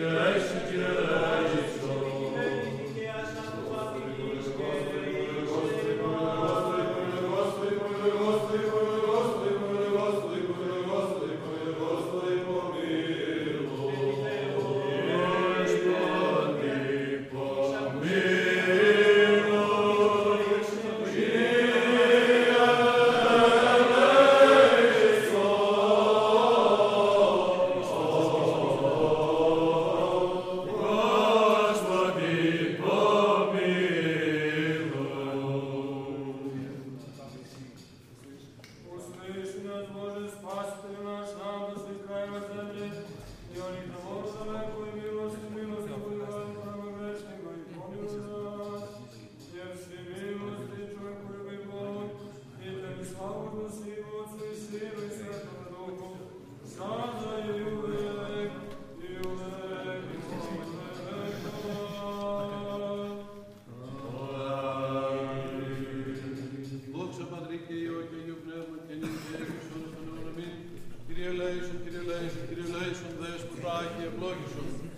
Yes. Logo, Júlio.